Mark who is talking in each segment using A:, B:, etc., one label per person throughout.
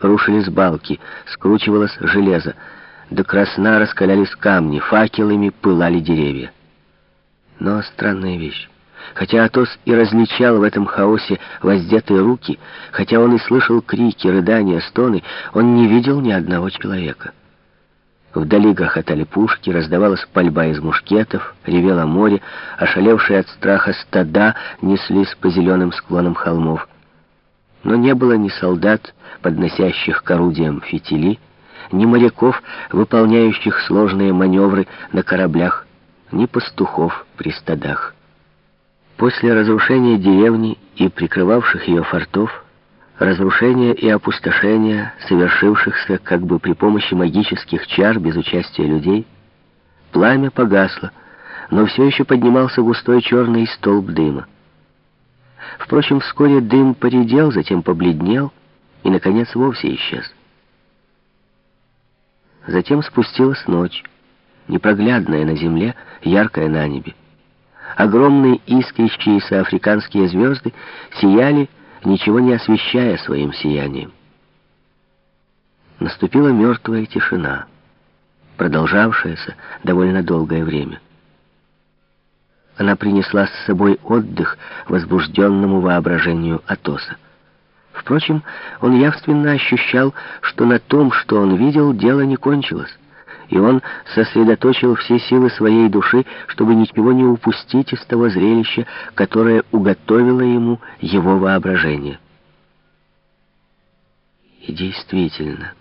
A: рушились балки, скручивалось железо, до красна раскалялись камни, факелами пылали деревья. Но странная вещь. Хотя Атос и различал в этом хаосе воздетые руки, хотя он и слышал крики, рыдания, стоны, он не видел ни одного человека. Вдали грохотали пушки, раздавалась пальба из мушкетов, ревело море, ошалевшие от страха стада неслись по зеленым склонам холмов. Но не было ни солдат, подносящих к орудиям фитили, ни моряков, выполняющих сложные маневры на кораблях, ни пастухов при стадах. После разрушения деревни и прикрывавших ее фортов, разрушения и опустошения, совершившихся как бы при помощи магических чар без участия людей, пламя погасло, но все еще поднимался густой черный столб дыма. Впрочем, вскоре дым поредел, затем побледнел и, наконец, вовсе исчез. Затем спустилась ночь, непроглядная на земле, яркая на небе. Огромные искрящиеся африканские звезды сияли, ничего не освещая своим сиянием. Наступила мертвая тишина, продолжавшаяся довольно долгое время. Она принесла с собой отдых возбужденному воображению Атоса. Впрочем, он явственно ощущал, что на том, что он видел, дело не кончилось и он сосредоточил все силы своей души, чтобы ничего не упустить из того зрелища, которое уготовило ему его воображение. И действительно,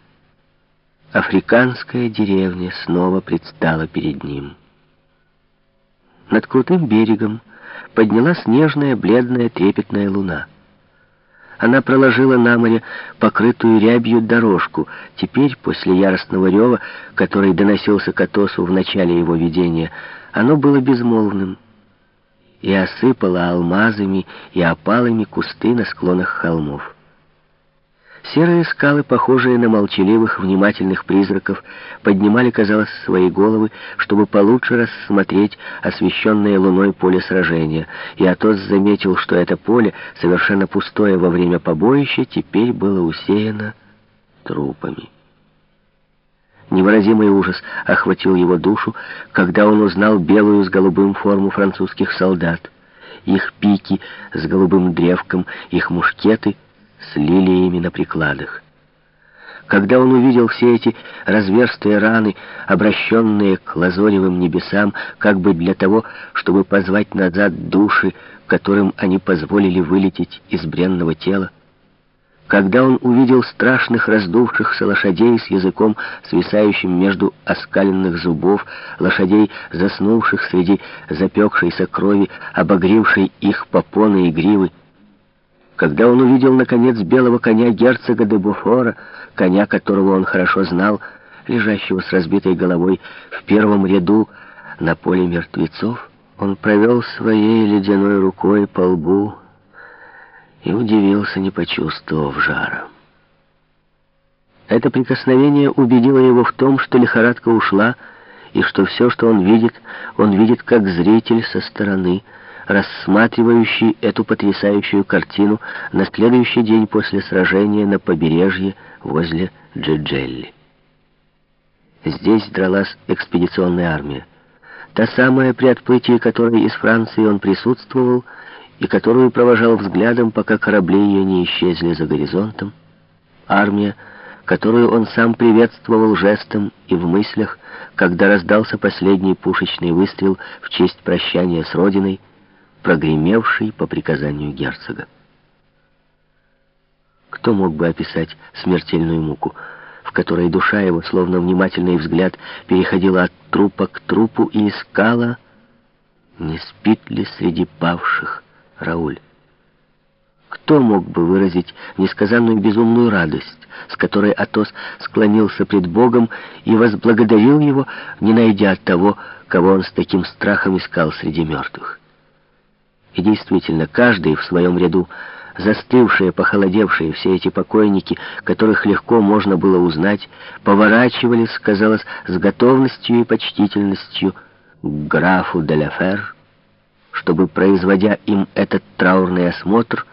A: африканская деревня снова предстала перед ним. Над крутым берегом поднялась нежная, бледная, трепетная луна. Она проложила на море покрытую рябью дорожку. Теперь, после яростного рева, который доносился к Атосу в начале его видения, оно было безмолвным и осыпало алмазами и опалами кусты на склонах холмов. Серые скалы, похожие на молчаливых, внимательных призраков, поднимали, казалось, свои головы, чтобы получше рассмотреть освещенное луной поле сражения, и Атос заметил, что это поле, совершенно пустое во время побоища, теперь было усеяно трупами. Невыразимый ужас охватил его душу, когда он узнал белую с голубым форму французских солдат, их пики с голубым древком, их мушкеты — с лилиями на прикладах. Когда он увидел все эти разверстые раны, обращенные к лазоревым небесам, как бы для того, чтобы позвать назад души, которым они позволили вылететь из бренного тела, когда он увидел страшных раздувшихся лошадей с языком, свисающим между оскаленных зубов, лошадей, заснувших среди запекшейся крови, обогревшей их попоны и гривы, когда он увидел, наконец, белого коня герцога де Буфора, коня, которого он хорошо знал, лежащего с разбитой головой в первом ряду на поле мертвецов, он провел своей ледяной рукой по лбу и удивился, не почувствовав жара. Это прикосновение убедило его в том, что лихорадка ушла, и что все, что он видит, он видит как зритель со стороны, рассматривающий эту потрясающую картину на следующий день после сражения на побережье возле Джеджелли. Здесь дралась экспедиционная армия. Та самая, при отплытии которой из Франции он присутствовал и которую провожал взглядом, пока корабли ее не исчезли за горизонтом. Армия, которую он сам приветствовал жестом и в мыслях, когда раздался последний пушечный выстрел в честь прощания с Родиной, прогремевший по приказанию герцога. Кто мог бы описать смертельную муку, в которой душа его, словно внимательный взгляд, переходила от трупа к трупу и искала, не спит ли среди павших Рауль? Кто мог бы выразить несказанную безумную радость, с которой Атос склонился пред Богом и возблагодарил его, не найдя того, кого он с таким страхом искал среди мертвых? И действительно, каждый в своем ряду, застывшие, похолодевшие, все эти покойники, которых легко можно было узнать, поворачивались, казалось, с готовностью и почтительностью к графу Деляфер, чтобы, производя им этот траурный осмотр,